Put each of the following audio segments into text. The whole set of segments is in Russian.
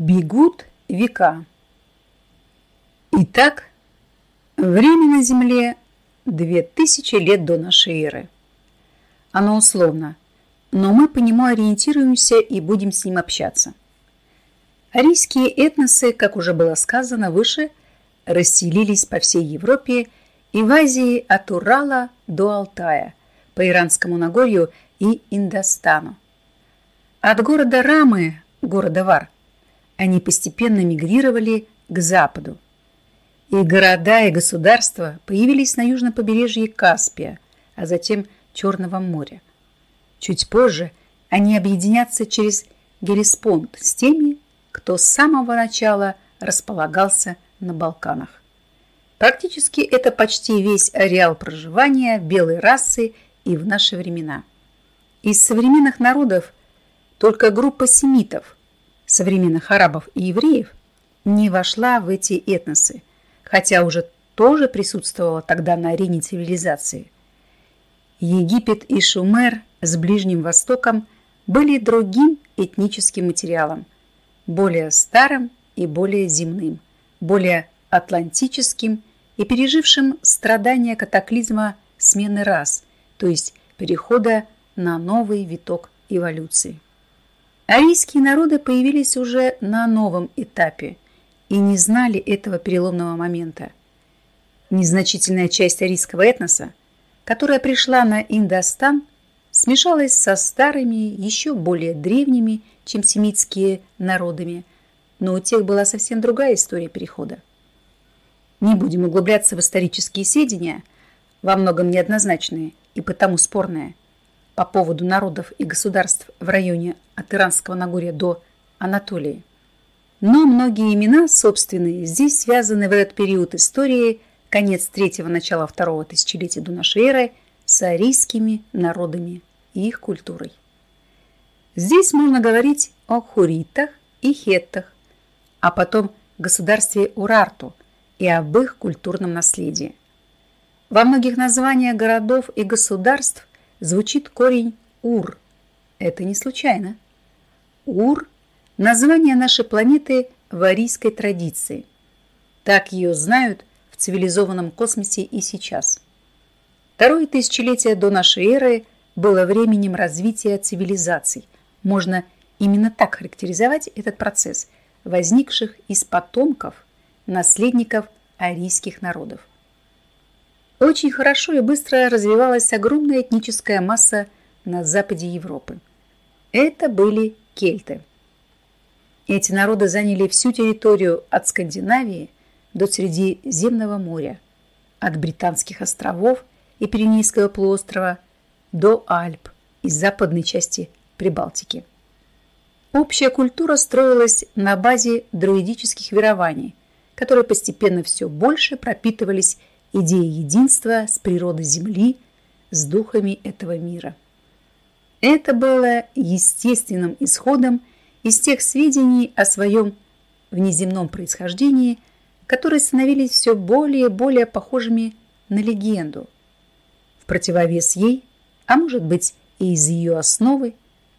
Бегут века. Итак, время на Земле две тысячи лет до нашей эры. Оно условно, но мы по нему ориентируемся и будем с ним общаться. Арийские этносы, как уже было сказано выше, расселились по всей Европе и в Азии от Урала до Алтая, по Иранскому Нагорью и Индостану. От города Рамы, города Вар, они постепенно мигрировали к западу. И города, и государства появились на южном побережье Каспия, а затем Черного моря. Чуть позже они объединятся через Гелеспонд с теми, кто с самого начала располагался на Балканах. Практически это почти весь ареал проживания белой расы и в наши времена. Из современных народов только группа семитов, современных арабов и евреев, не вошла в эти этносы, хотя уже тоже присутствовала тогда на арене цивилизации. Египет и Шумер с Ближним Востоком были другим этническим материалом, более старым и более земным, более атлантическим и пережившим страдания катаклизма смены рас, то есть перехода на новый виток эволюции. Арийские народы появились уже на новом этапе и не знали этого переломного момента. Незначительная часть арийского этноса, которая пришла на Индостан, смешалась со старыми, еще более древними, чем семитские народами, но у тех была совсем другая история перехода. Не будем углубляться в исторические сведения, во многом неоднозначные и потому спорные, по поводу народов и государств в районе от Иранского Нагорья до Анатолии. Но многие имена собственные здесь связаны в этот период истории конец третьего начала второго тысячелетия до нашей эры с арийскими народами и их культурой. Здесь можно говорить о хуритах и хеттах, а потом государстве Урарту и об их культурном наследии. Во многих названиях городов и государств звучит корень Ур. Это не случайно. Ур – название нашей планеты в арийской традиции. Так ее знают в цивилизованном космосе и сейчас. Второе тысячелетие до нашей эры было временем развития цивилизаций. Можно именно так характеризовать этот процесс, возникших из потомков, наследников арийских народов. Очень хорошо и быстро развивалась огромная этническая масса на западе Европы. Это были кельты. Эти народы заняли всю территорию от Скандинавии до Средиземного моря, от Британских островов и Пиренейского полуострова до Альп и западной части Прибалтики. Общая культура строилась на базе друидических верований, которые постепенно все больше пропитывались идея единства с природой Земли, с духами этого мира. Это было естественным исходом из тех сведений о своем внеземном происхождении, которые становились все более и более похожими на легенду. В противовес ей, а может быть и из ее основы,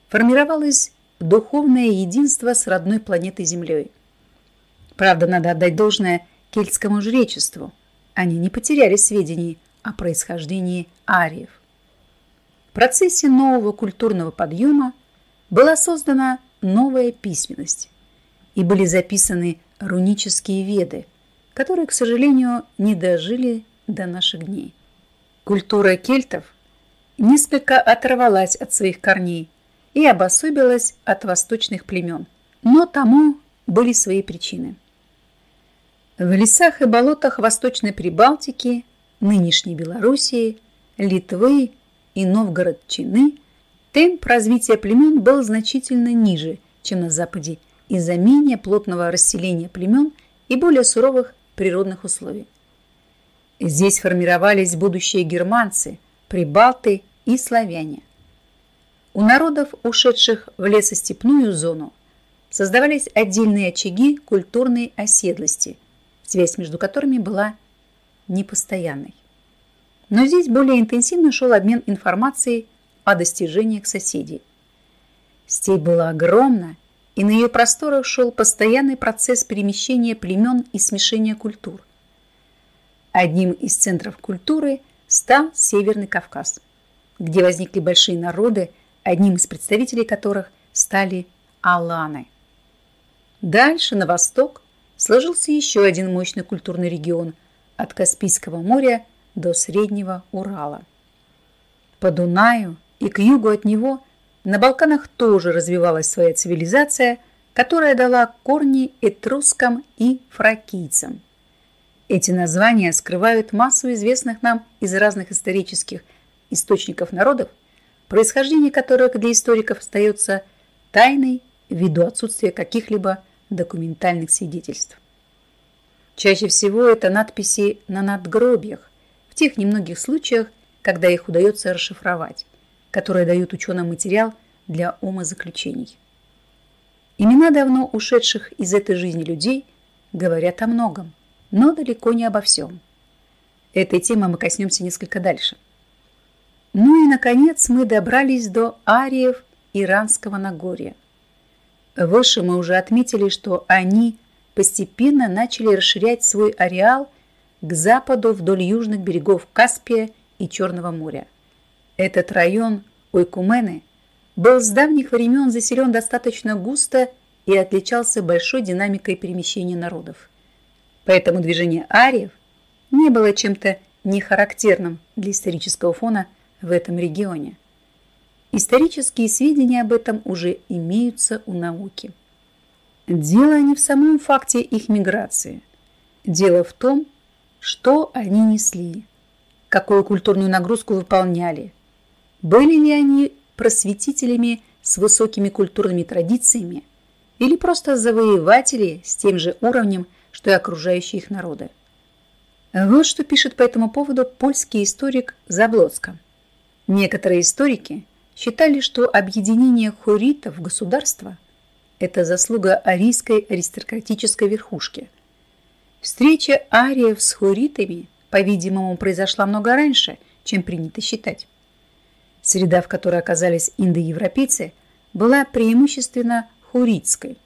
формировалось духовное единство с родной планетой Землей. Правда, надо отдать должное кельтскому жречеству – они не потеряли сведений о происхождении ариев. В процессе нового культурного подъема была создана новая письменность и были записаны рунические веды, которые, к сожалению, не дожили до наших дней. Культура кельтов несколько оторвалась от своих корней и обособилась от восточных племен, но тому были свои причины. В лесах и болотах Восточной Прибалтики, нынешней Белоруссии, Литвы и Новгород-Чины темп развития племен был значительно ниже, чем на Западе из-за менее плотного расселения племен и более суровых природных условий. Здесь формировались будущие германцы, прибалты и славяне. У народов, ушедших в лесостепную зону, создавались отдельные очаги культурной оседлости – связь между которыми была непостоянной. Но здесь более интенсивно шел обмен информацией о достижениях соседей. Степь была огромна и на ее просторах шел постоянный процесс перемещения племен и смешения культур. Одним из центров культуры стал Северный Кавказ, где возникли большие народы, одним из представителей которых стали аланы. Дальше, на восток, сложился еще один мощный культурный регион от Каспийского моря до Среднего Урала. По Дунаю и к югу от него на Балканах тоже развивалась своя цивилизация, которая дала корни этрускам и фракийцам. Эти названия скрывают массу известных нам из разных исторических источников народов, происхождение которых для историков остается тайной ввиду отсутствия каких-либо документальных свидетельств. Чаще всего это надписи на надгробиях, в тех немногих случаях, когда их удается расшифровать, которые дают ученым материал для умозаключений. Имена давно ушедших из этой жизни людей говорят о многом, но далеко не обо всем. Этой темы мы коснемся несколько дальше. Ну и, наконец, мы добрались до ариев Иранского Нагорья. Выше мы уже отметили, что они постепенно начали расширять свой ареал – к западу вдоль южных берегов Каспия и Черного моря. Этот район Ойкумены был с давних времен заселен достаточно густо и отличался большой динамикой перемещения народов. Поэтому движение ариев не было чем-то нехарактерным для исторического фона в этом регионе. Исторические сведения об этом уже имеются у науки. Дело не в самом факте их миграции. Дело в том, что они несли, какую культурную нагрузку выполняли, были ли они просветителями с высокими культурными традициями или просто завоеватели с тем же уровнем, что и окружающие их народы. Вот что пишет по этому поводу польский историк Заблоцко. Некоторые историки считали, что объединение хуритов в государство – это заслуга арийской аристократической верхушки – Встреча ариев с хуритами, по-видимому, произошла много раньше, чем принято считать. Среда, в которой оказались индоевропейцы, была преимущественно хуритской.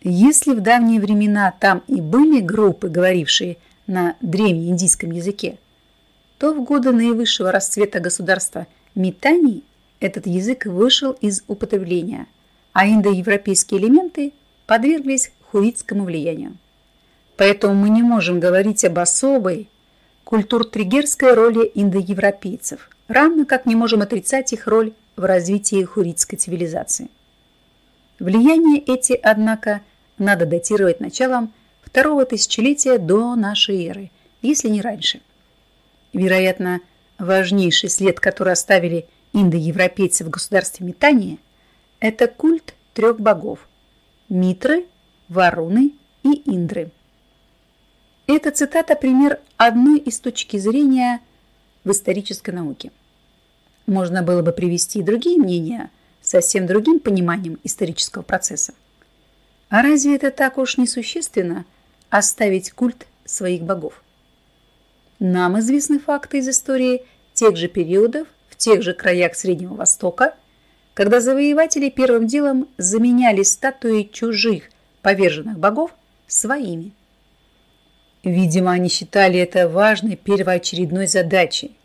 Если в давние времена там и были группы, говорившие на древнеиндийском языке, то в годы наивысшего расцвета государства Митании этот язык вышел из употребления, а индоевропейские элементы подверглись хуритскому влиянию. Поэтому мы не можем говорить об особой культур-триггерской роли индоевропейцев, равно как не можем отрицать их роль в развитии хуритской цивилизации. Влияние эти, однако, надо датировать началом второго тысячелетия до нашей эры, если не раньше. Вероятно, важнейший след, который оставили индоевропейцы в государстве Метания, это культ трех богов – Митры, Варуны и Индры – эта цитата – пример одной из точки зрения в исторической науке. Можно было бы привести и другие мнения с совсем другим пониманием исторического процесса. А разве это так уж несущественно – оставить культ своих богов? Нам известны факты из истории тех же периодов, тех же краях Среднего Востока, когда завоеватели первым делом заменяли статуи чужих поверженных богов своими. Видимо, они считали это важной первоочередной задачей.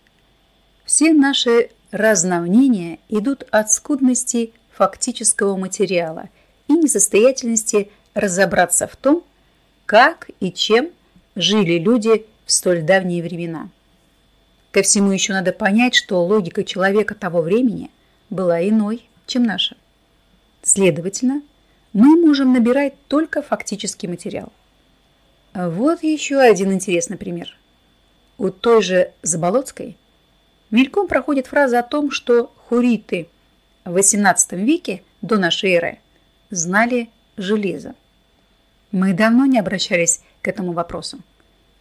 Все наши разномнения идут от скудности фактического материала и несостоятельности разобраться в том, как и чем жили люди в столь давние времена. Ко всему еще надо понять, что логика человека того времени была иной, чем наша. Следовательно, мы можем набирать только фактический материал. Вот еще один интересный пример. У той же Заболоцкой мельком проходит фраза о том, что хуриты в XVIII веке до нашей эры знали железо. Мы давно не обращались к этому вопросу.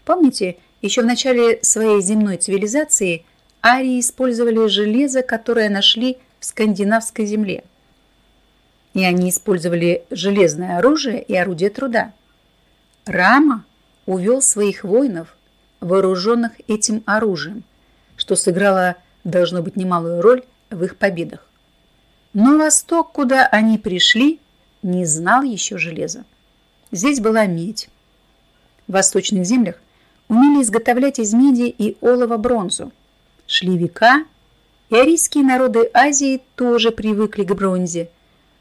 Помните, еще в начале своей земной цивилизации арии использовали железо, которое нашли в скандинавской земле. И они использовали железное оружие и орудие труда. Рама увел своих воинов, вооруженных этим оружием, что сыграло, должно быть, немалую роль в их победах. Но Восток, куда они пришли, не знал еще железа. Здесь была медь. В восточных землях умели изготовлять из меди и олова бронзу. Шли века, и арийские народы Азии тоже привыкли к бронзе.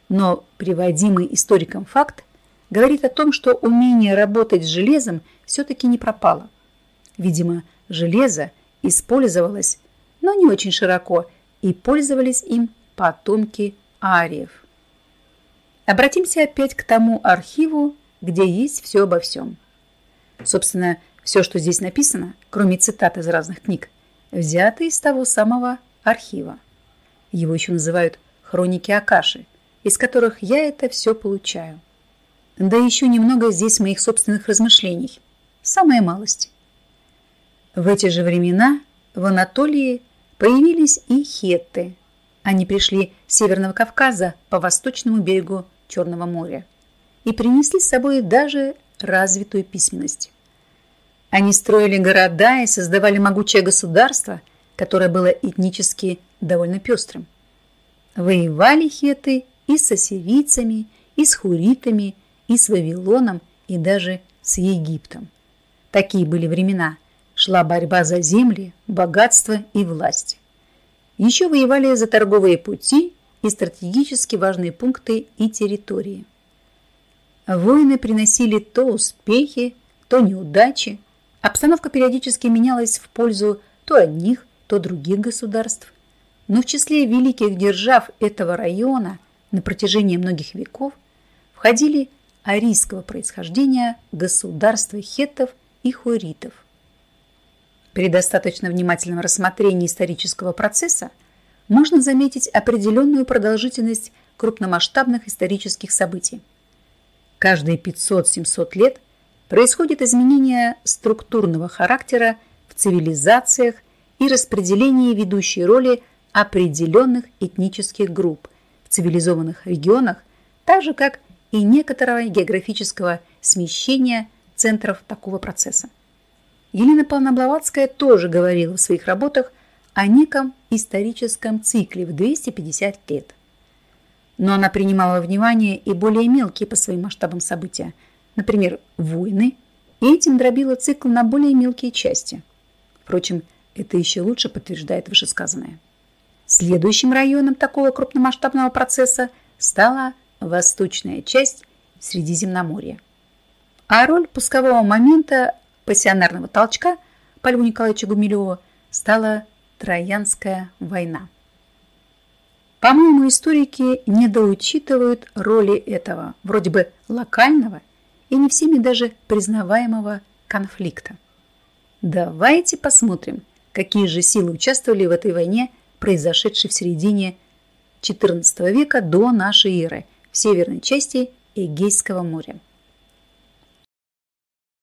Но приводимый историком факт говорит о том, что умение работать с железом все-таки не пропало. Видимо, железо использовалось, но не очень широко, и пользовались им потомки ариев. Обратимся опять к тому архиву, где есть все обо всем. Собственно, все, что здесь написано, кроме цитат из разных книг, взято из того самого архива. Его еще называют хроники Акаши, из которых я это все получаю. Да еще немного здесь моих собственных размышлений. Самая малость. В эти же времена в Анатолии появились и хетты. Они пришли с Северного Кавказа по восточному берегу Черного моря и принесли с собой даже развитую письменность. Они строили города и создавали могучее государство, которое было этнически довольно пестрым. Воевали хеты и с ассирийцами, и с хуритами, и с Вавилоном, и даже с Египтом. Такие были времена. Шла борьба за земли, богатство и власть. Еще воевали за торговые пути и стратегически важные пункты и территории. Войны приносили то успехи, то неудачи. Обстановка периодически менялась в пользу то одних, то других государств. Но в числе великих держав этого района на протяжении многих веков входили арийского происхождения государства хеттов и хуритов. При достаточно внимательном рассмотрении исторического процесса можно заметить определенную продолжительность крупномасштабных исторических событий. Каждые 500-700 лет происходит изменение структурного характера в цивилизациях и распределение ведущей роли определенных этнических групп в цивилизованных регионах, так же как и некоторого географического смещения центров такого процесса. Елена Павловна тоже говорила в своих работах о неком историческом цикле в 250 лет. Но она принимала во внимание и более мелкие по своим масштабам события, например, войны, и этим дробила цикл на более мелкие части. Впрочем, это еще лучше подтверждает вышесказанное. Следующим районом такого крупномасштабного процесса стала восточная часть Средиземноморья. А роль пускового момента пассионарного толчка по Льву Николаевичу Гумилеву стала Троянская война. По-моему, историки недоучитывают роли этого, вроде бы локального и не всеми даже признаваемого конфликта. Давайте посмотрим, какие же силы участвовали в этой войне, произошедшей в середине XIV века до нашей эры в северной части Эгейского моря.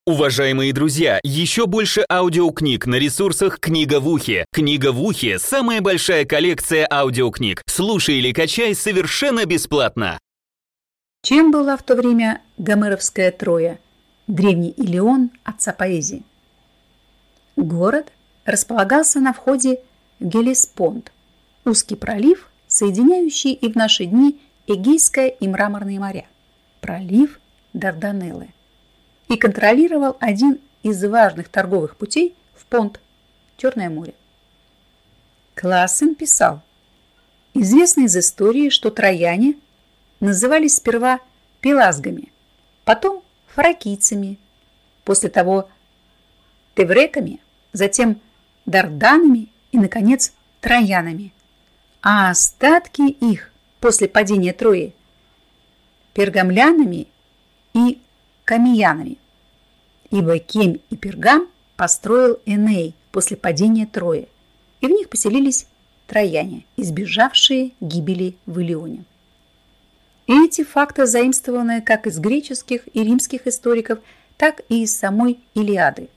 Уважаемые друзья, еще больше аудиокниг на ресурсах «Книга в ухе». «Книга в ухе» — самая большая коллекция аудиокниг. Слушай или качай совершенно бесплатно. Чем была в то время Гомеровская Троя, древний Илион отца поэзии? Город располагался на входе в Гелеспонд, узкий пролив, соединяющий и в наши дни Эгейское и Мраморные моря, пролив Дарданеллы и контролировал один из важных торговых путей в Понт, Черное море. Классен писал, известно из истории, что трояне назывались сперва пелазгами, потом фракийцами, после того тевреками, затем дарданами и, наконец, троянами. А остатки их после падения Трои пергамлянами и камиянами, ибо Кем и Пергам построил Эней после падения Трои, и в них поселились трояне, избежавшие гибели в Илионе. Эти факты заимствованы как из греческих и римских историков, так и из самой Илиады.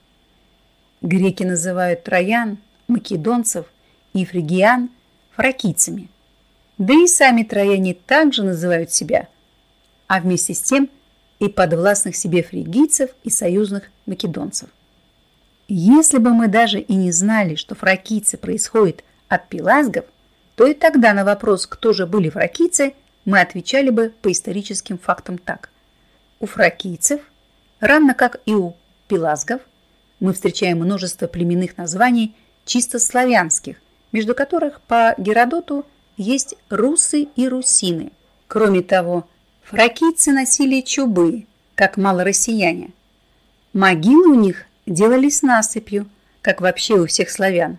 Греки называют троян, македонцев и фригиян фракийцами. Да и сами трояне также называют себя, а вместе с тем – и подвластных себе фригийцев и союзных македонцев. Если бы мы даже и не знали, что фракийцы происходят от пелазгов, то и тогда на вопрос, кто же были фракийцы, мы отвечали бы по историческим фактам так. У фракийцев, равно как и у пелазгов, мы встречаем множество племенных названий чисто славянских, между которых по Геродоту есть русы и русины. Кроме того, фракийцы носили чубы, как малороссияне. Могилы у них делались насыпью, как вообще у всех славян.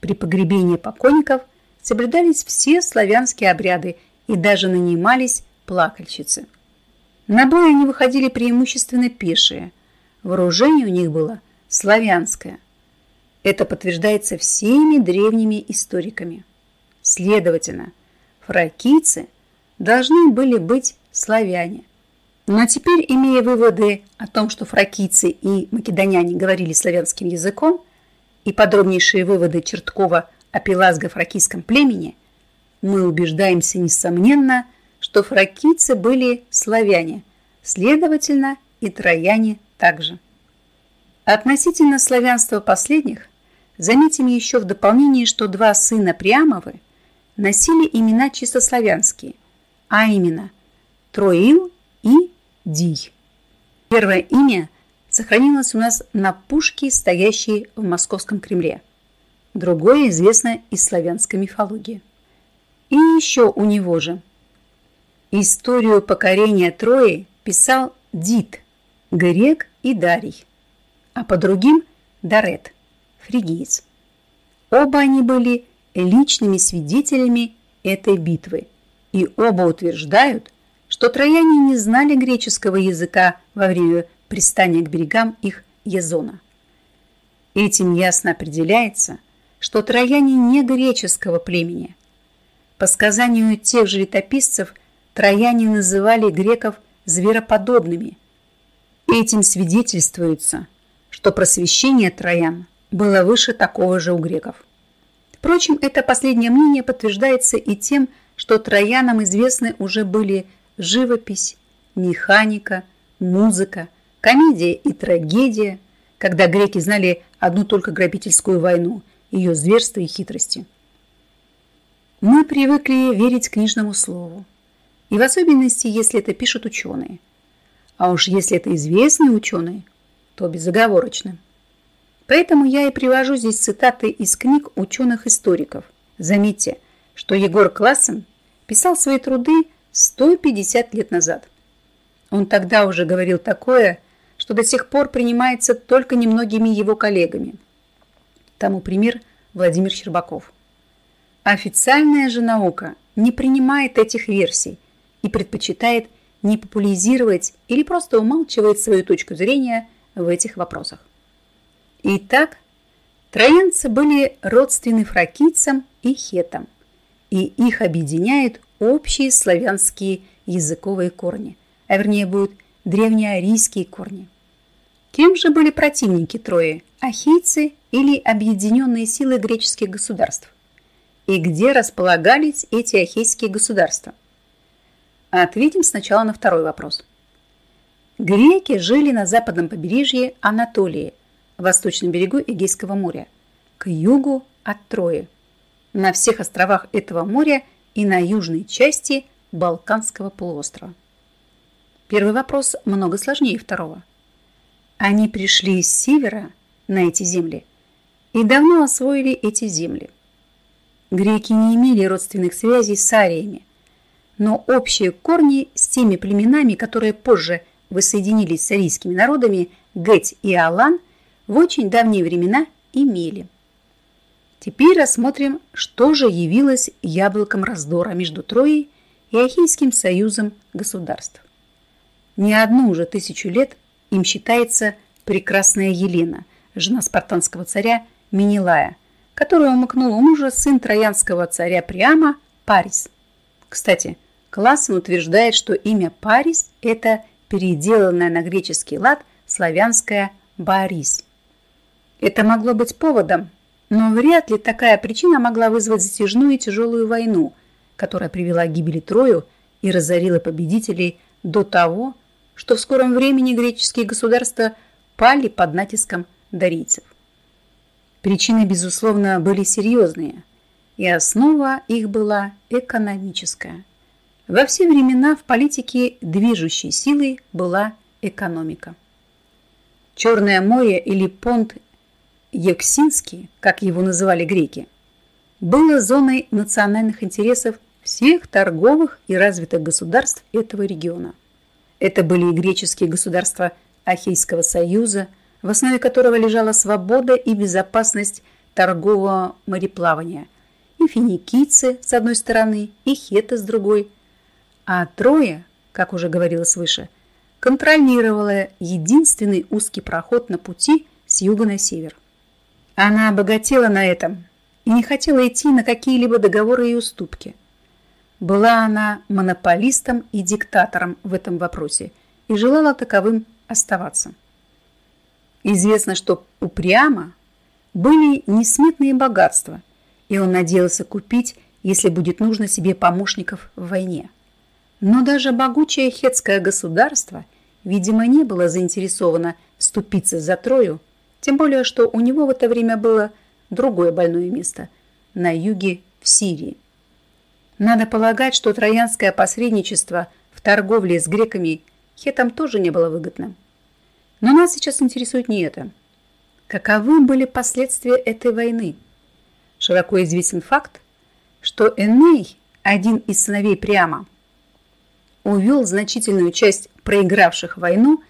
При погребении покойников соблюдались все славянские обряды и даже нанимались плакальщицы. На бой они выходили преимущественно пешие. Вооружение у них было славянское. Это подтверждается всеми древними историками. Следовательно, фракийцы должны были быть славяне. Но теперь, имея выводы о том, что фракийцы и македоняне говорили славянским языком, и подробнейшие выводы Черткова о пелазго-фракийском племени, мы убеждаемся, несомненно, что фракийцы были славяне, следовательно, и трояне также. Относительно славянства последних, заметим еще в дополнении, что два сына Приамовы носили имена чисто славянские, а именно Троил и Дий. Первое имя сохранилось у нас на пушке, стоящей в Московском Кремле. Другое известно из славянской мифологии. И еще у него же. Историю покорения Трои писал Дид, грек и Дарий а по другим – Дарет, фригиец. Оба они были личными свидетелями этой битвы, и оба утверждают, что трояне не знали греческого языка во время пристания к берегам их Язона. Этим ясно определяется, что трояне не греческого племени. По сказанию тех же летописцев, трояне называли греков звероподобными. Этим свидетельствуется, что просвещение троян было выше такого же у греков. Впрочем, это последнее мнение подтверждается и тем, что троянам известны уже были живопись, механика, музыка, комедия и трагедия, когда греки знали одну только грабительскую войну, ее зверство и хитрости. Мы привыкли верить книжному слову, и в особенности, если это пишут ученые. А уж если это известные ученые, то безоговорочно. Поэтому я и привожу здесь цитаты из книг ученых-историков. Заметьте, что Егор Классен писал свои труды 150 лет назад. Он тогда уже говорил такое, что до сих пор принимается только немногими его коллегами. Тому пример Владимир Щербаков. Официальная же наука не принимает этих версий и предпочитает не популяризировать или просто умалчивает свою точку зрения – в этих вопросах. Итак, троянцы были родственны фракийцам и хетам, и их объединяют общие славянские языковые корни, а вернее будут древнеарийские корни. Кем же были противники Трои, ахийцы или объединенные силы греческих государств? И где располагались эти ахейские государства? Ответим сначала на второй вопрос – Греки жили на западном побережье Анатолии, восточном берегу Эгейского моря, к югу от Трои, на всех островах этого моря и на южной части Балканского полуострова. Первый вопрос много сложнее второго. Они пришли с севера на эти земли и давно освоили эти земли. Греки не имели родственных связей с ариями, но общие корни с теми племенами, которые позже – воссоединились с арийскими народами Геть и Алан в очень давние времена имели. Теперь рассмотрим, что же явилось яблоком раздора между Троей и Ахейским союзом государств. Не одну уже тысячу лет им считается прекрасная Елена, жена спартанского царя Минилая, которую умыкнул у мужа сын троянского царя Приама Парис. Кстати, Классен утверждает, что имя Парис – это переделанное на греческий лад славянское «Борис». Это могло быть поводом, но вряд ли такая причина могла вызвать затяжную и тяжелую войну, которая привела к гибели Трою и разорила победителей до того, что в скором времени греческие государства пали под натиском дарийцев. Причины, безусловно, были серьезные, и основа их была экономическая. Во все времена в политике движущей силой была экономика. Черное море или понт Евксинский, как его называли греки, было зоной национальных интересов всех торговых и развитых государств этого региона. Это были и греческие государства Ахейского союза, в основе которого лежала свобода и безопасность торгового мореплавания, и финикийцы с одной стороны, и хеты с другой. А Троя, как уже говорилось выше, контролировала единственный узкий проход на пути с юга на север. Она обогатела на этом и не хотела идти на какие-либо договоры и уступки. Была она монополистом и диктатором в этом вопросе и желала таковым оставаться. Известно, что упрямо были несметные богатства, и он надеялся купить, если будет нужно себе помощников в войне. Но даже могучее хетское государство, видимо, не было заинтересовано вступиться за Трою тем более, что у него в это время было другое больное место – на юге в Сирии. Надо полагать, что троянское посредничество в торговле с греками хетам тоже не было выгодным. Но нас сейчас интересует не это. Каковы были последствия этой войны? Широко известен факт, что Эней, один из сыновей Приама, увел значительную часть проигравших войну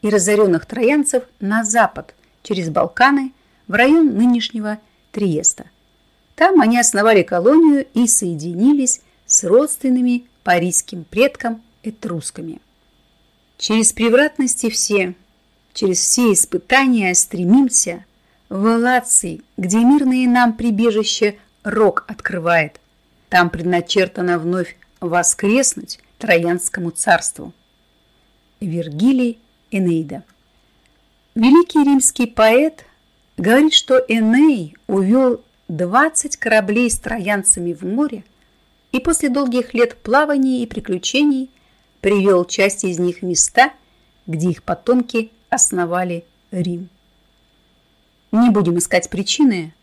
и разоренных троянцев на запад, через Балканы в район нынешнего Триеста. Там они основали колонию и соединились с родственными парийским предкам этрусками. Через превратности все, через все испытания стремимся в Лаций, где мирные нам прибежище рок открывает. Там предначертано вновь воскреснуть Троянскому царству. Вергилий Энеида Великий римский поэт говорит, что Эней увел 20 кораблей с троянцами в море и после долгих лет плаваний и приключений привел часть из них в места, где их потомки основали Рим. Не будем искать причины,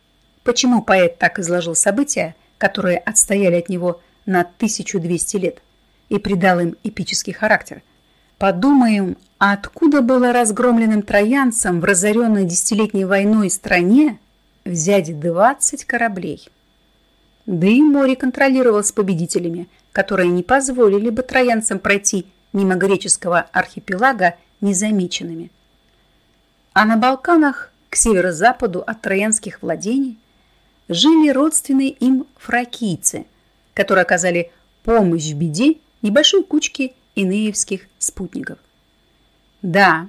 почему поэт так изложил события, которые отстояли от него на 1200 лет и придал им эпический характер – Подумаем, откуда было разгромленным троянцам в разоренной десятилетней войной стране взять 20 кораблей? Да и море контролировалось победителями, которые не позволили бы троянцам пройти мимо греческого архипелага незамеченными. А на Балканах, к северо-западу от троянских владений, жили родственные им фракийцы, которые оказали помощь в беде небольшой кучке инеевских спутников. Да,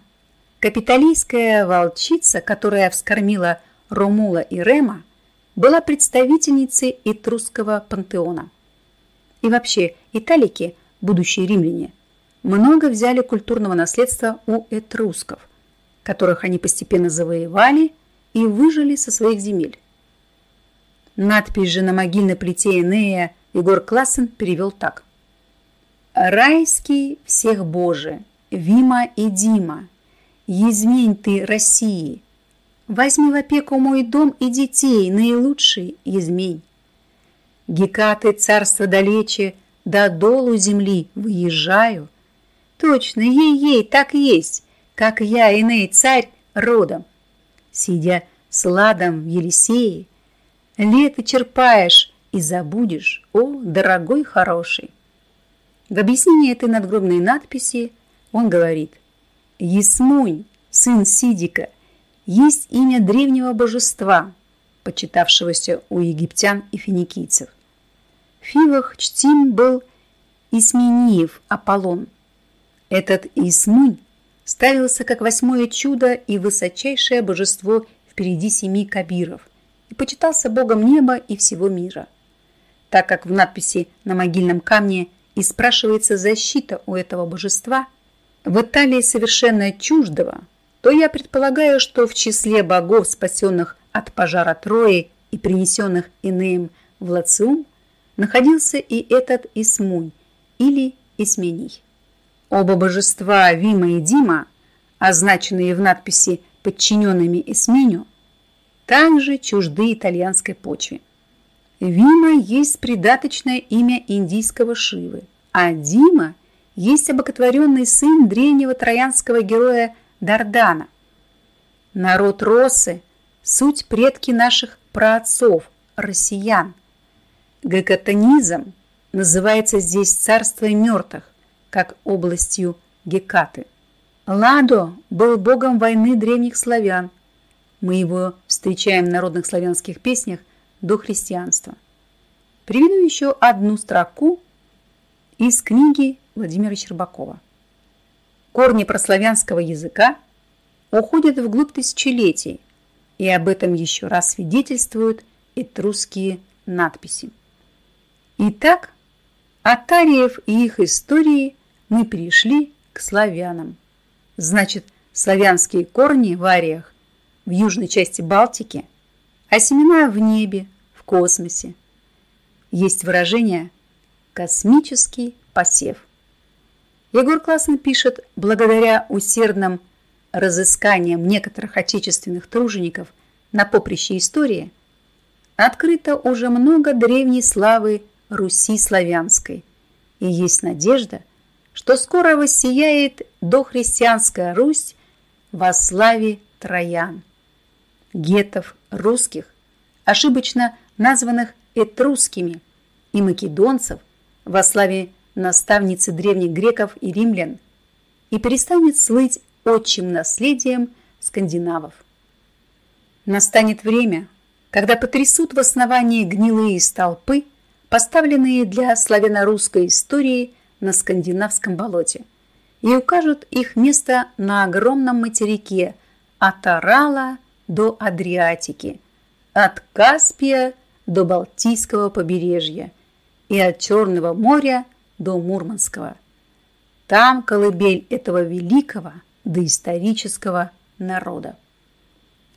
капиталистская волчица, которая вскормила Ромула и Рема, была представительницей этрусского пантеона. И вообще, италики, будущие римляне, много взяли культурного наследства у этрусков, которых они постепенно завоевали и выжили со своих земель. Надпись же на могильной плите Энея Егор Классен перевел так. Райский всех Боже, Вима и Дима, Езмень ты России, Возьми в опеку мой дом и детей, наилучший Езмень. Гекаты царство далече, до долу земли выезжаю. Точно, ей-ей, так есть, как я, иной царь, родом. Сидя с ладом в Елисее, лето черпаешь и забудешь, о, дорогой хороший. В объяснении этой надгробной надписи он говорит «Есмунь, сын Сидика, есть имя древнего божества, почитавшегося у египтян и финикийцев. В Фивах чтим был Исмениев Аполлон. Этот Исмунь ставился как восьмое чудо и высочайшее божество впереди семи кабиров и почитался богом неба и всего мира. Так как в надписи на могильном камне – и спрашивается защита у этого божества, в Италии совершенно чуждого, то я предполагаю, что в числе богов, спасенных от пожара Трои и принесенных Инеем в Лациум, находился и этот Исмунь или Исмений. Оба божества Вима и Дима, означенные в надписи подчиненными Исменю, также чужды итальянской почве. Вима есть придаточное имя индийского Шивы, а Дима есть обоготворенный сын древнего троянского героя Дардана. Народ Росы – суть предки наших праотцов, россиян. Гекатонизм называется здесь царство мертвых, как областью Гекаты. Ладо был богом войны древних славян. Мы его встречаем в народных славянских песнях до христианства. Приведу еще одну строку из книги Владимира Щербакова. Корни прославянского языка уходят вглубь тысячелетий, и об этом еще раз свидетельствуют этрусские надписи. Итак, от ариев и их истории мы перешли к славянам. Значит, славянские корни в ариях в южной части Балтики, а семена в небе, в космосе. Есть выражение «космический посев». Егор классно пишет, благодаря усердным разысканиям некоторых отечественных тружеников на поприще истории, открыто уже много древней славы Руси славянской, и есть надежда, что скоро воссияет дохристианская Русь во славе троян, гетов русских, ошибочно названных этрусскими, и македонцев во славе наставницы древних греков и римлян, и перестанет слыть отчим наследием скандинавов. Настанет время, когда потрясут в основании гнилые столпы, поставленные для славяно-русской истории на скандинавском болоте и укажут их место на огромном материке от Орала до Адриатики, от Каспия до Балтийского побережья и от Черного моря до Мурманского. Там колыбель этого великого доисторического народа.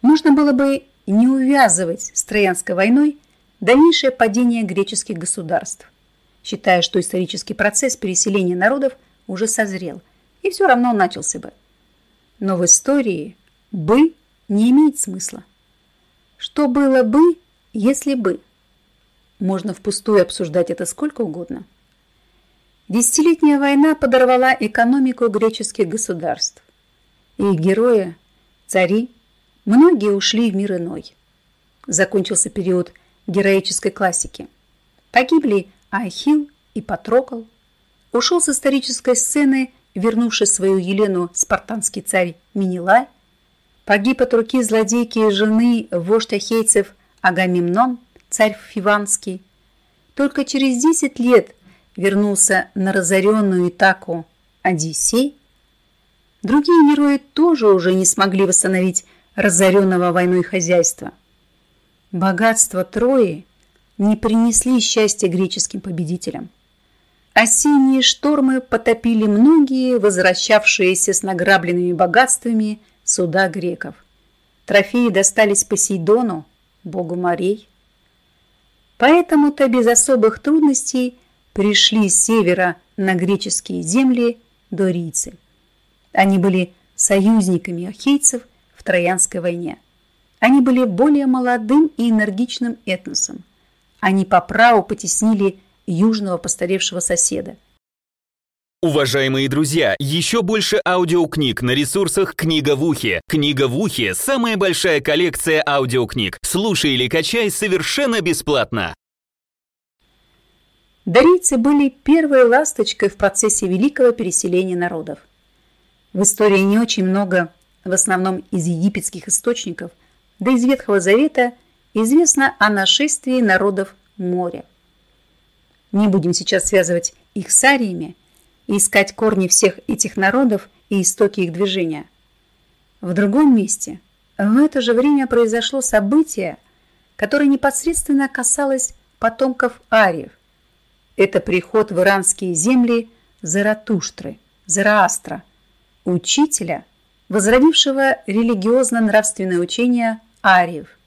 Можно было бы не увязывать с Троянской войной дальнейшее падение греческих государств – считая, что исторический процесс переселения народов уже созрел и все равно начался бы. Но в истории «бы» не имеет смысла. Что было бы, если бы? Можно впустую обсуждать это сколько угодно. Десятилетняя война подорвала экономику греческих государств. И герои, цари, многие ушли в мир иной. Закончился период героической классики. Погибли Ахилл и Патрокол. Ушел с исторической сцены, вернувший свою Елену спартанский царь Минилай. Погиб от руки злодейки жены вождь ахейцев Агамемнон, царь Фиванский. Только через 10 лет вернулся на разоренную Итаку Одиссей. Другие герои тоже уже не смогли восстановить разоренного войной хозяйства. Богатство Трои – не принесли счастья греческим победителям. Осенние штормы потопили многие возвращавшиеся с награбленными богатствами суда греков. Трофеи достались Посейдону, богу морей. Поэтому-то без особых трудностей пришли с севера на греческие земли дорийцы. Они были союзниками ахейцев в Троянской войне. Они были более молодым и энергичным этносом. Они по праву потеснили южного постаревшего соседа. Уважаемые друзья, еще больше аудиокниг на ресурсах «Книга в ухе». «Книга в ухе» — самая большая коллекция аудиокниг. Слушай или качай совершенно бесплатно. Дарийцы были первой ласточкой в процессе великого переселения народов. В истории не очень много, в основном из египетских источников, да из Ветхого Завета – известно о нашествии народов моря. Не будем сейчас связывать их с ариями и искать корни всех этих народов и истоки их движения. В другом месте в это же время произошло событие, которое непосредственно касалось потомков ариев. Это приход в иранские земли Заратуштры, Зараастра, учителя, возродившего религиозно-нравственное учение ариев –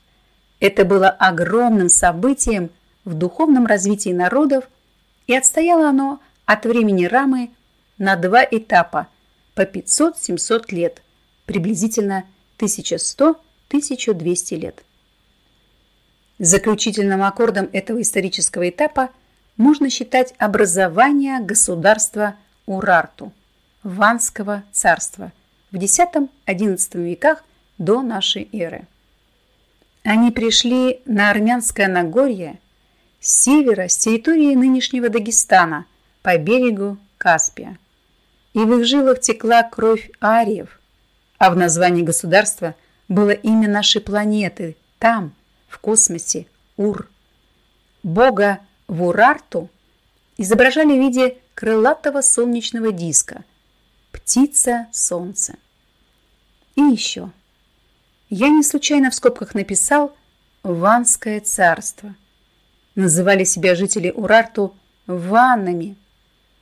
это было огромным событием в духовном развитии народов, и отстояло оно от времени Рамы на два этапа по 500-700 лет, приблизительно 1100-1200 лет. Заключительным аккордом этого исторического этапа можно считать образование государства Урарту, Ванского царства в X-XI веках до нашей эры. Они пришли на Армянское Нагорье с севера, с территории нынешнего Дагестана, по берегу Каспия. И в их жилах текла кровь ариев, а в названии государства было имя нашей планеты, там, в космосе, Ур. Бога Вурарту изображали в виде крылатого солнечного диска, птица солнца. И еще. Я не случайно в скобках написал «Ванское царство». Называли себя жители Урарту Ваннами.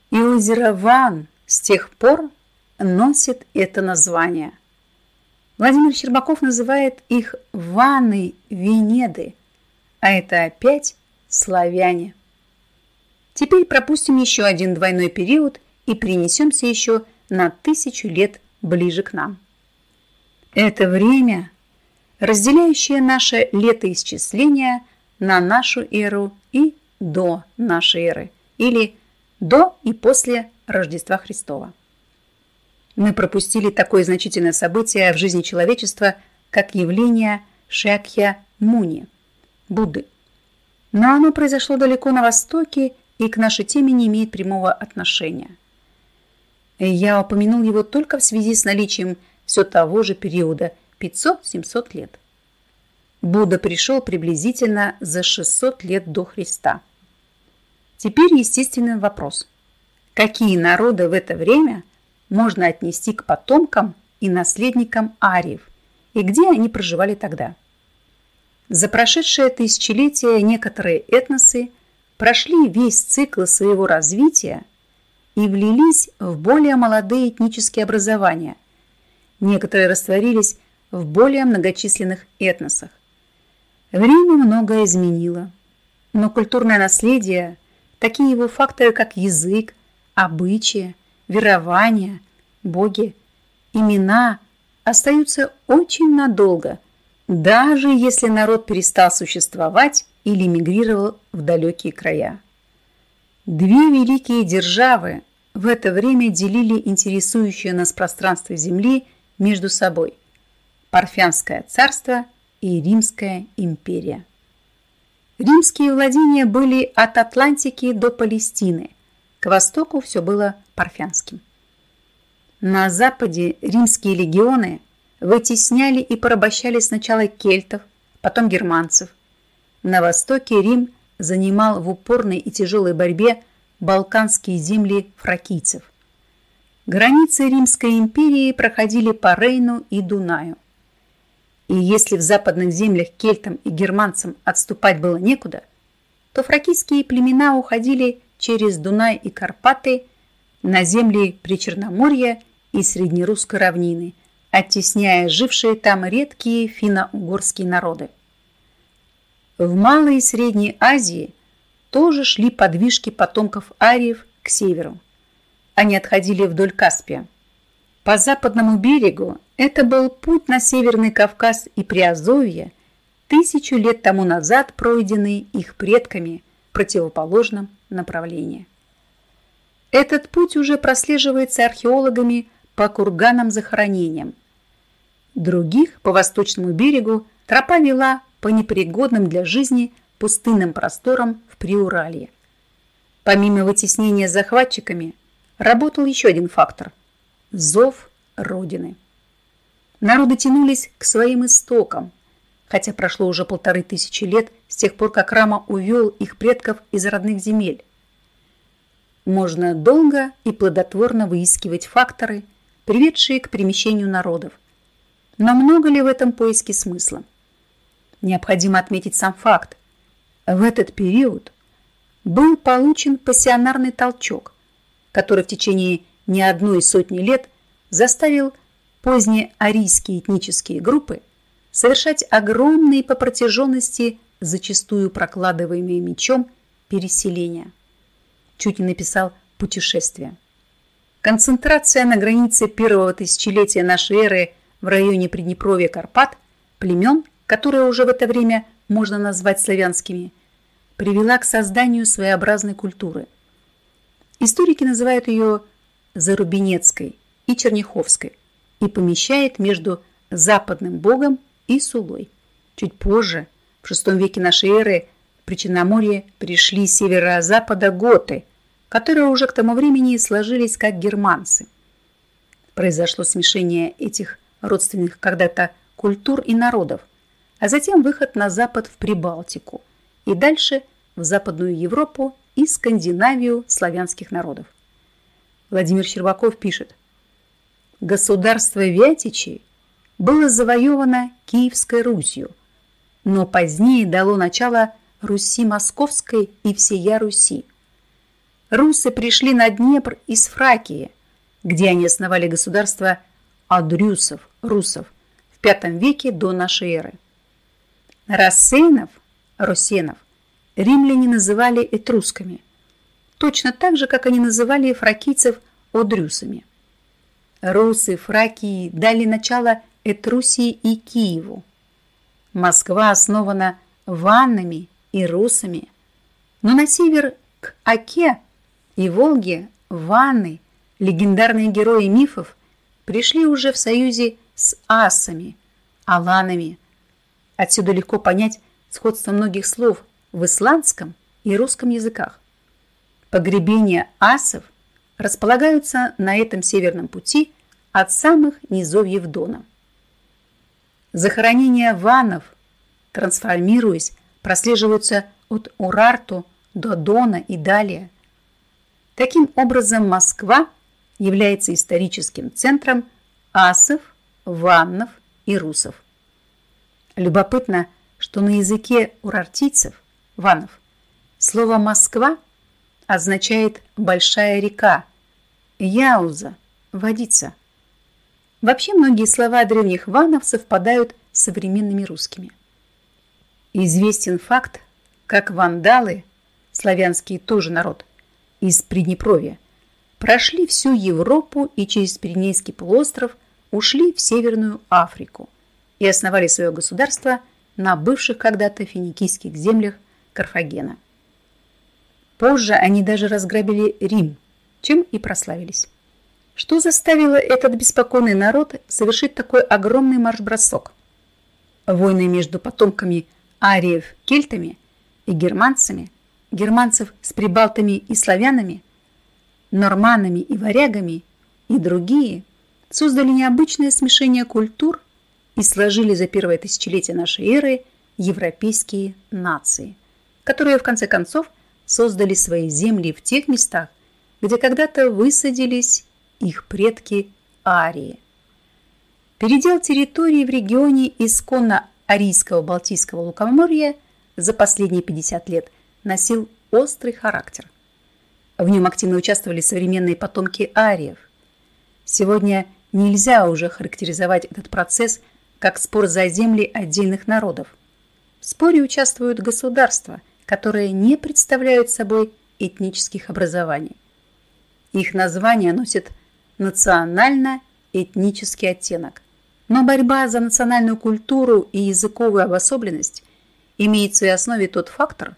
И озеро Ван с тех пор носит это название. Владимир Щербаков называет их Ванны Венеды, а это опять славяне. Теперь пропустим еще один двойной период и перенесемся еще на тысячу лет ближе к нам. Это время, разделяющее наше летоисчисление на нашу эру и до нашей эры, или до и после Рождества Христова. Мы пропустили такое значительное событие в жизни человечества, как явление Шакья-Муни, Будды. Но оно произошло далеко на востоке и к нашей теме не имеет прямого отношения. Я упомянул его только в связи с наличием все того же периода 500-700 лет. Будда пришел приблизительно за 600 лет до Христа. Теперь естественный вопрос. Какие народы в это время можно отнести к потомкам и наследникам ариев, и где они проживали тогда? За прошедшее тысячелетие некоторые этносы прошли весь цикл своего развития и влились в более молодые этнические образования. Некоторые растворились в более многочисленных этносах. Время многое изменило, но культурное наследие, такие его факторы, как язык, обычаи, верования, боги, имена, остаются очень надолго – даже если народ перестал существовать или мигрировал в далекие края. Две великие державы в это время делили интересующее нас пространство Земли между собой – Парфянское царство и Римская империя. Римские владения были от Атлантики до Палестины, к востоку все было парфянским. На западе римские легионы – вытесняли и порабощали сначала кельтов, потом германцев. На востоке Рим занимал в упорной и тяжелой борьбе балканские земли фракийцев. Границы Римской империи проходили по Рейну и Дунаю. И если в западных землях кельтам и германцам отступать было некуда, то фракийские племена уходили через Дунай и Карпаты на земли Причерноморья и Среднерусской равнины – оттесняя жившие там редкие финно-угорские народы. В Малой и Средней Азии тоже шли подвижки потомков ариев к северу. Они отходили вдоль Каспия. По западному берегу это был путь на Северный Кавказ и Приазовье, тысячу лет тому назад пройденный их предками в противоположном направлении. Этот путь уже прослеживается археологами по курганам-захоронениям, Других по восточному берегу тропа вела по непригодным для жизни пустынным просторам в Приуралье. Помимо вытеснения захватчиками, работал еще один фактор – зов Родины. Народы тянулись к своим истокам, хотя прошло уже полторы тысячи лет с тех пор, как Рама увел их предков из родных земель. Можно долго и плодотворно выискивать факторы, приведшие к перемещению народов, но много ли в этом поиске смысла? Необходимо отметить сам факт. В этот период был получен пассионарный толчок, который в течение не одной сотни лет заставил поздние арийские этнические группы совершать огромные по протяженности, зачастую прокладываемые мечом, переселения. Чуть не написал «путешествие». Концентрация на границе первого тысячелетия нашей эры – в районе Приднепровья Карпат племен, которые уже в это время можно назвать славянскими, привела к созданию своеобразной культуры. Историки называют ее Зарубинецкой и Черняховской и помещает между западным богом и Сулой. Чуть позже, в VI веке нашей эры, в Причерноморье пришли с северо-запада готы, которые уже к тому времени сложились как германцы. Произошло смешение этих родственных когда-то культур и народов, а затем выход на запад в Прибалтику и дальше в Западную Европу и Скандинавию славянских народов. Владимир Щербаков пишет, «Государство Вятичей было завоевано Киевской Русью, но позднее дало начало Руси Московской и всея Руси. Русы пришли на Днепр из Фракии, где они основали государство Адрюсов, русов, в V веке до нашей эры. Рассейнов, росенов, римляне называли этрусками, точно так же, как они называли фракийцев одрюсами. Русы Фракии дали начало Этрусии и Киеву. Москва основана ваннами и русами, но на север к Оке и Волге ванны, легендарные герои мифов, пришли уже в союзе с асами, аланами. Отсюда легко понять сходство многих слов в исландском и русском языках. Погребения асов располагаются на этом северном пути от самых низовьев Дона. Захоронения ванов, трансформируясь, прослеживаются от Урарту до Дона и далее. Таким образом, Москва является историческим центром асов, ваннов и русов. Любопытно, что на языке урартийцев, ванов, слово «Москва» означает «большая река», «яуза» – «водица». Вообще многие слова древних ванов совпадают с современными русскими. Известен факт, как вандалы, славянский тоже народ, из Приднепровья, прошли всю Европу и через Пиренейский полуостров ушли в Северную Африку и основали свое государство на бывших когда-то финикийских землях Карфагена. Позже они даже разграбили Рим, чем и прославились. Что заставило этот беспокойный народ совершить такой огромный марш-бросок? Войны между потомками ариев кельтами и германцами, германцев с прибалтами и славянами, норманами и варягами и другие создали необычное смешение культур и сложили за первое тысячелетие нашей эры европейские нации, которые в конце концов создали свои земли в тех местах, где когда-то высадились их предки арии. Передел территории в регионе исконно арийского Балтийского лукоморья за последние 50 лет носил острый характер. В нем активно участвовали современные потомки ариев. Сегодня нельзя уже характеризовать этот процесс как спор за земли отдельных народов. В споре участвуют государства, которые не представляют собой этнических образований. Их название носит национально-этнический оттенок. Но борьба за национальную культуру и языковую обособленность имеет в своей основе тот фактор,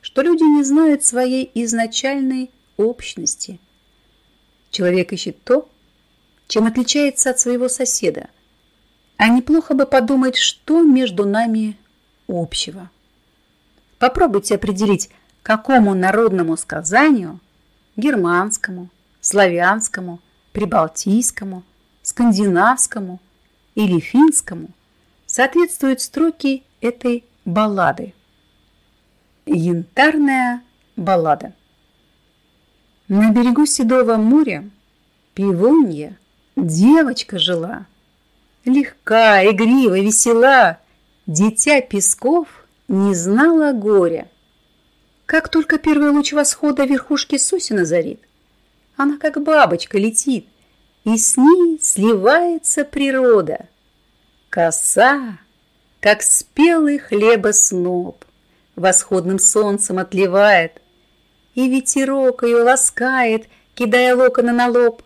что люди не знают своей изначальной общности. Человек ищет то, чем отличается от своего соседа, а неплохо бы подумать, что между нами общего. Попробуйте определить, какому народному сказанию, германскому, славянскому, прибалтийскому, скандинавскому или финскому соответствуют строки этой баллады. Янтарная баллада. На берегу Седого моря пивунья девочка жила. Легка, игрива, весела, дитя песков не знала горя. Как только первый луч восхода верхушки сосен озарит, она как бабочка летит, и с ней сливается природа. Коса, как спелый хлебосноп, восходным солнцем отливает, и ветерок ее ласкает, кидая локоны на лоб.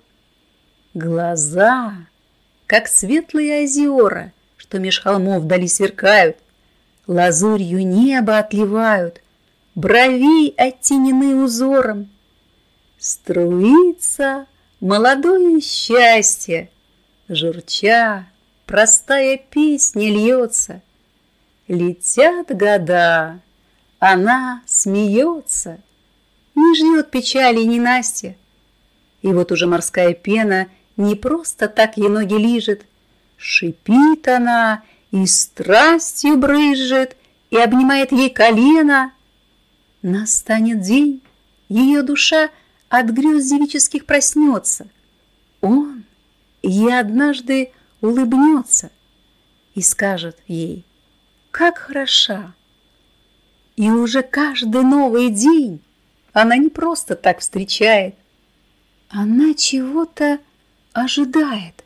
Глаза, как светлые озера, что меж холмов вдали сверкают, лазурью небо отливают, бровей оттенены узором. Струится молодое счастье, журча, простая песня льется. Летят года, она смеется, не ждет печали ни Настя. И вот уже морская пена не просто так ей ноги лижет, шипит она и страстью брызжет, и обнимает ей колено. Настанет день, ее душа от грез девических проснется. Он ей однажды улыбнется и скажет ей, как хороша. И уже каждый новый день она не просто так встречает, она чего-то ожидает.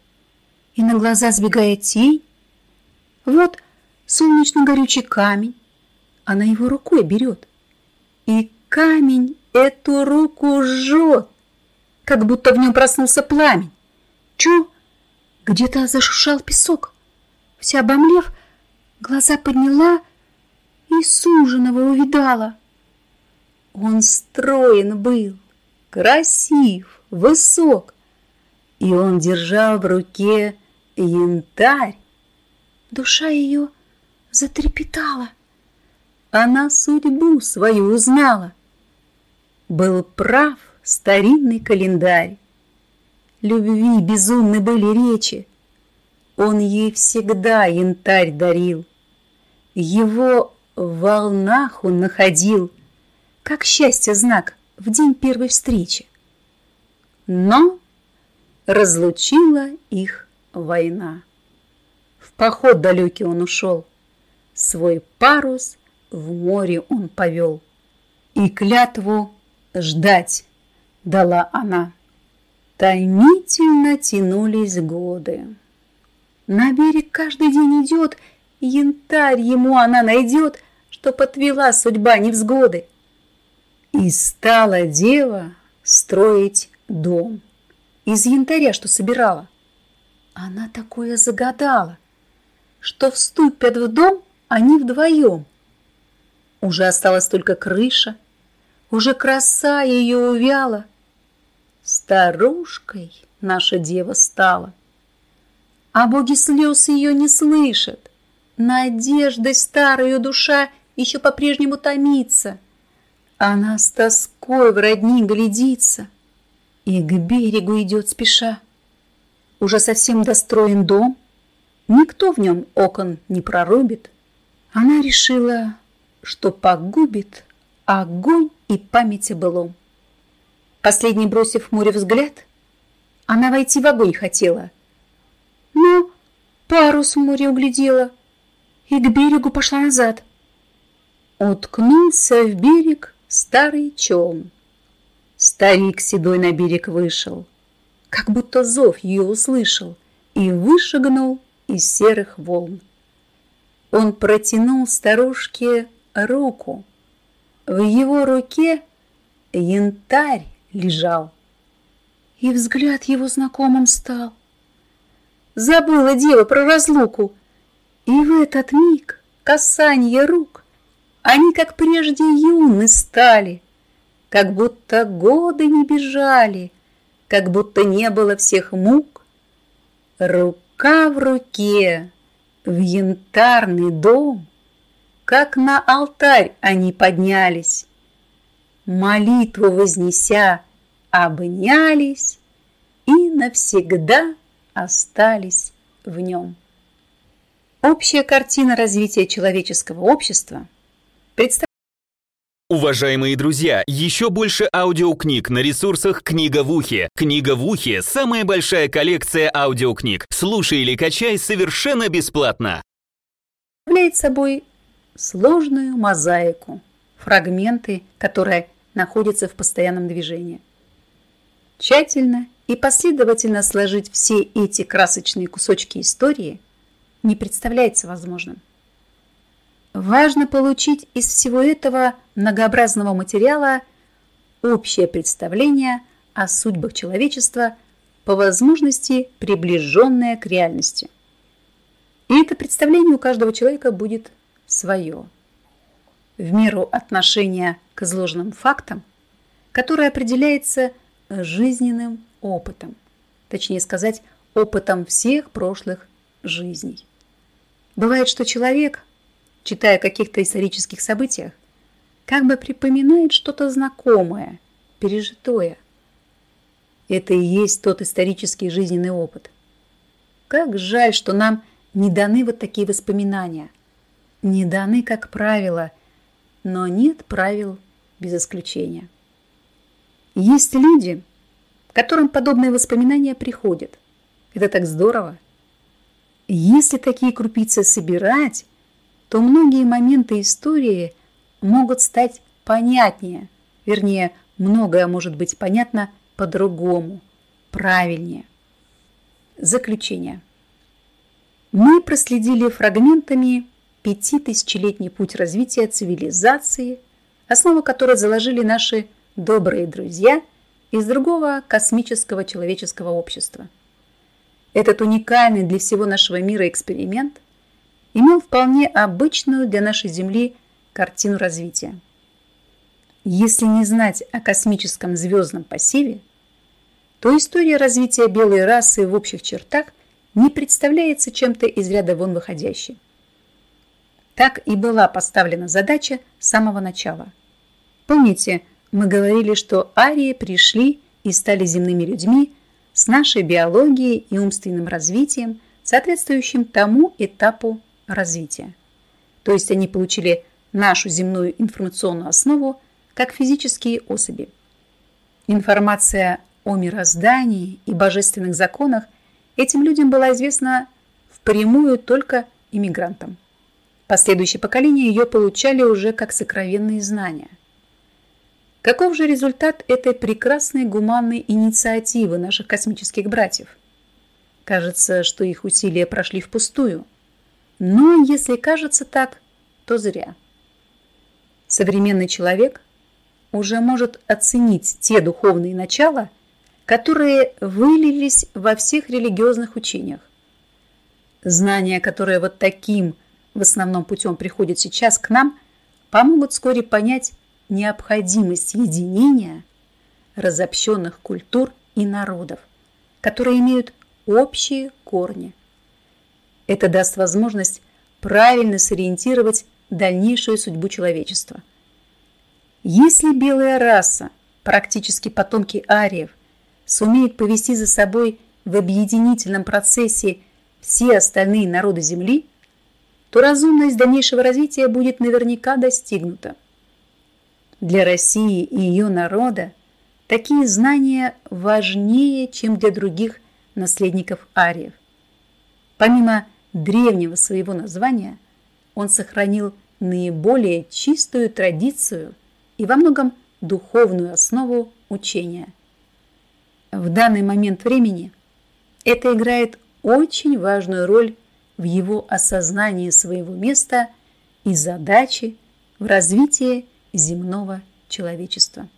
И на глаза сбегает тень. Вот солнечно-горючий камень. Она его рукой берет. И камень эту руку жжет, как будто в нем проснулся пламень. Чу! Где-то зашуршал песок. Вся обомлев, глаза подняла и суженого увидала. Он строен был, красив, высок, и он держал в руке янтарь. Душа ее затрепетала. Она судьбу свою узнала. Был прав старинный календарь. Любви безумны были речи. Он ей всегда янтарь дарил. Его в волнах он находил, как счастье знак в день первой встречи. Но разлучила их война. Поход далекий он ушел, свой парус в море он повел. И клятву ждать дала она. Томительно тянулись годы. На берег каждый день идет, янтарь ему она найдет, что подвела судьба невзгоды. И стала дева строить дом из янтаря, что собирала. Она такое загадала, что вступят в дом они вдвоем. Уже осталась только крыша, уже краса ее увяла. Старушкой наша дева стала. А боги слез ее не слышат. Надеждой старая душа еще по-прежнему томится. Она с тоской в родни глядится и к берегу идет спеша. Уже совсем достроен дом, никто в нем окон не прорубит. Она решила, что погубит огонь и память о былом. Последний бросив море взгляд, она войти в огонь хотела. Но парус в море углядела и к берегу пошла назад. Уткнулся в берег старый челн. Старик седой на берег вышел, как будто зов ее услышал и вышагнул из серых волн. Он протянул старушке руку. В его руке янтарь лежал, и взгляд его знакомым стал. Забыла дева про разлуку, и в этот миг касание рук, они, как прежде, юны стали, как будто годы не бежали, как будто не было всех мук. Рука в руке, в янтарный дом, как на алтарь они поднялись. Молитву вознеся, обнялись и навсегда остались в нем. Общая картина развития человеческого общества представляет Уважаемые друзья, еще больше аудиокниг на ресурсах «Книга в ухе». «Книга в ухе» — самая большая коллекция аудиокниг. Слушай или качай совершенно бесплатно. Является собой сложную мозаику, фрагменты, которые находятся в постоянном движении. Тщательно и последовательно сложить все эти красочные кусочки истории не представляется возможным. Важно получить из всего этого многообразного материала общее представление о судьбах человечества, по возможности приближенное к реальности. И это представление у каждого человека будет свое. в меру отношения к изложенным фактам, которое определяется жизненным опытом, точнее сказать, опытом всех прошлых жизней. Бывает, что человек, читая о каких-то исторических событиях, как бы припоминает что-то знакомое, пережитое. Это и есть тот исторический жизненный опыт. Как жаль, что нам не даны вот такие воспоминания. Не даны, как правило, но нет правил без исключения. Есть люди, которым подобные воспоминания приходят. Это так здорово. Если такие крупицы собирать, то многие моменты истории могут стать понятнее. Вернее, многое может быть понятно по-другому, правильнее. Заключение. Мы проследили фрагментами пятитысячелетний путь развития цивилизации, основу которой заложили наши добрые друзья из другого космического человеческого общества. Этот уникальный для всего нашего мира эксперимент имел вполне обычную для нашей Земли картину развития. Если не знать о космическом звездном пассиве, то история развития белой расы в общих чертах не представляется чем-то из ряда вон выходящей. Так и была поставлена задача с самого начала. Помните, мы говорили, что арии пришли и стали земными людьми с нашей биологией и умственным развитием, соответствующим тому этапу развития. То есть они получили нашу земную информационную основу как физические особи. Информация о мироздании и божественных законах этим людям была известна впрямую только иммигрантам. Последующие поколения ее получали уже как сокровенные знания – Каков же результат этой прекрасной гуманной инициативы наших космических братьев? Кажется, что их усилия прошли впустую. Но если кажется так, то зря. Современный человек уже может оценить те духовные начала, которые вылились во всех религиозных учениях. Знания, которые вот таким в основном путем приходят сейчас к нам, помогут вскоре понять необходимость единения разобщенных культур и народов, которые имеют общие корни. Это даст возможность правильно сориентировать дальнейшую судьбу человечества. Если белая раса, практически потомки ариев, сумеет повести за собой в объединительном процессе все остальные народы Земли, то разумность дальнейшего развития будет наверняка достигнута. Для России и ее народа такие знания важнее, чем для других наследников ариев. Помимо древнего своего названия, он сохранил наиболее чистую традицию и во многом духовную основу учения. В данный момент времени это играет очень важную роль в его осознании своего места и задачи в развитии земного человечества.